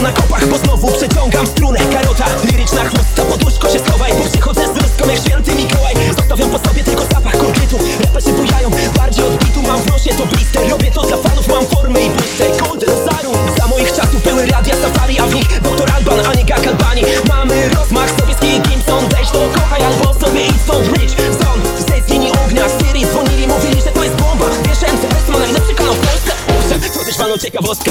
znowu na kopach, bo znowu przeciągam strunę. Karota, liryczna chustka, poduszko się schowaj. Bo przychodzę z ryską jak święty Mikołaj. Zostawiam po sobie tylko zapach konkretu. Rapy się bujają, bardziej od bitu Mam w nosie. To blister, robię to dla fanów Mam formy i błyszcze, golden zarum Za moich czasów były radia safari A w nich doktor Alban, a nie Gak Albani. Mamy rozmach, sobieski Gimson Weź to kochaj albo sobie idź stąd. Rich zone, ze linii ognia Siri dzwonili, mówili, że to jest bomba. Wiesz, MCS ma najlepszy kanał w Polsce. Owszem, co też panu ciekawostkę,